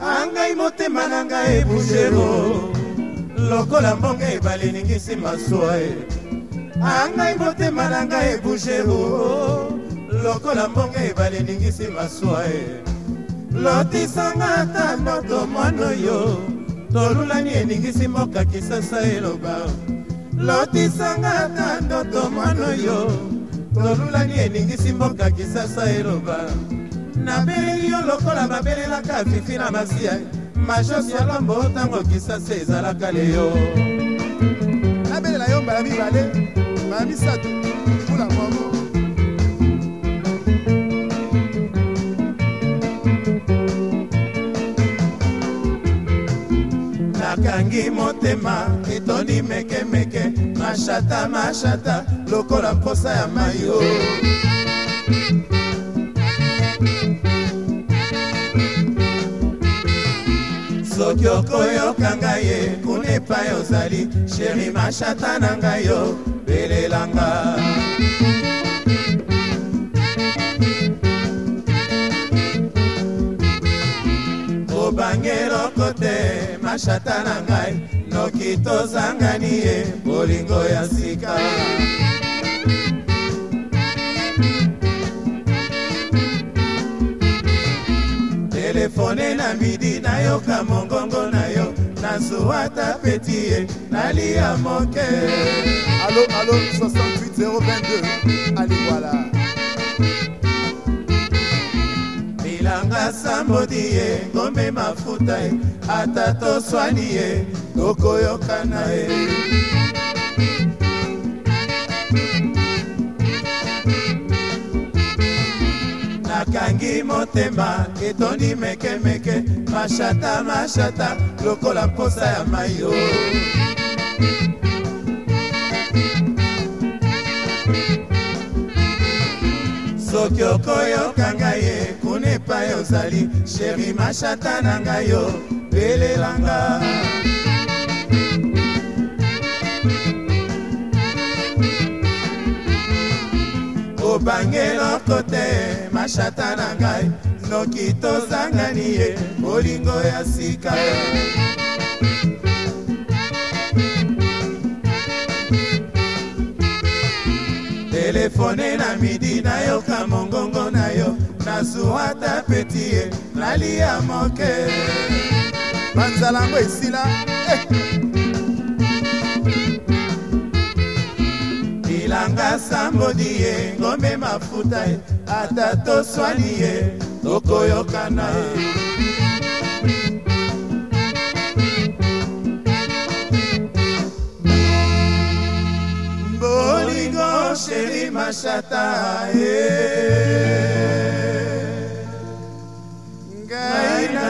angai motema na ngai ebuzero lokola mbongo ebale ningisi masuwa e angai motema na ngai ebuzero lokola mbongo ebale ningisi masuwa e lotisanga ata ndoto mwana oyo tolulani eningisi moka kisasa eloba lotisanga ata ndoto mwana oyo tolulaki eningisi mboka kisasa eloba nabeleli yo lokola babelelaka fifi na masiya mashosi ya lombo ntango kisasa ezalaka leyo nabelela yo mbala mibale mbala misato nakangi motema etondi mekemeke mashata mashata lokola mposa ya mai o soki okoyoka ngai ye kuna epai ozali sheri mashata na ngai yo belelanga obangeloko te na shata na ngai noki tozangani ye bolingo ya sika telefone na midi nayoka mongongo na yo nasuwata peti ye nalia moke alo alo 68 022 ali voilà nasamboli ye ngombe mafuta ye ata toswani ye tokoyokana ye nakangi motema etondi mekemeke mashata mashata lokola mposa ya mai o oh. soki okoyoka nazali sheri mashata na ngai yo pelelanga obangeloko te mashata na ngai noki tozangani ye bolingo ya sika telefone na midi nayoka mongongo na yo nazwa na peti ye nalia moke banzala yango esila eh. bilanga sambodi ye ngombe mafuta ye ata toswali ye tokoyokana ye bolingo sheri mashata ye eh.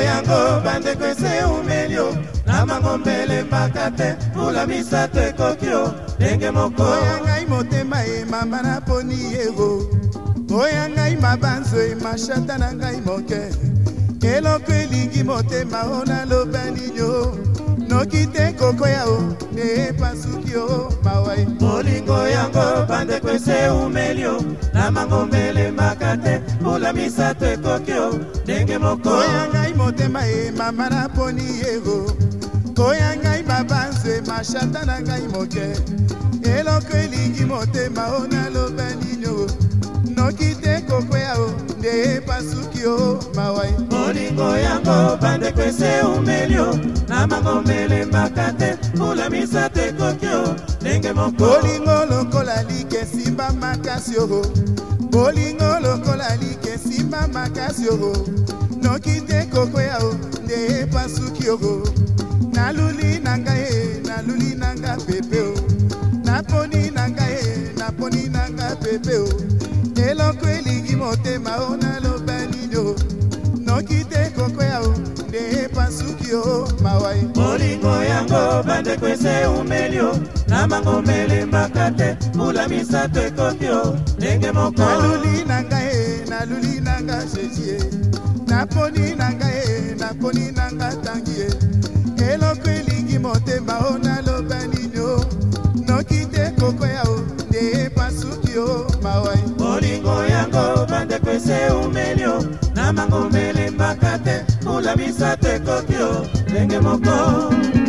yango bandeko eseumeli o na mangombele mpaka te mbula misato ekoki o ndenge moko oya ngai motema emamba naponi yego oya ngai mabanzo emashata na ngai moke eloko elingi motema o naloba ninyo noki te kokoya o nde epasuki o mawa ye molingo yango bandeko eseumeli o na mangombele maka te mbula misato ekoki o ndenge moko oya ngai motema ye mama naponi yego koya ngai babanzwe mashata na ngai moke eloko elingi motema o naloba nino noki te kokwea o nde epasuki o mawai molingo yango bandeko ese umeli o na mangomelembaka te fulamisa te ekoki o ndenge moko bolingo lokola likesimba makasi oo bolingo lokola likesimba makasi oo noki te kokwea o nde epasuki oo naluli na ngai e naluli na nga pepe o naponi na ngai e naponi na nga pepe o mawai molingo yango bandeko eseumeli o na mangoma elembaka te mbula misato ekoki o ndenge moko naluli na ngai e naluli na nga jésus e naponi na ngai e naponi na nga tangi e eloko elingi motema o naloba nini o noki te kokwea o nde epasuki o mawai molingo yango bandeko eseumeli o na mangoma elembaka te mbula misato ekoki o my moko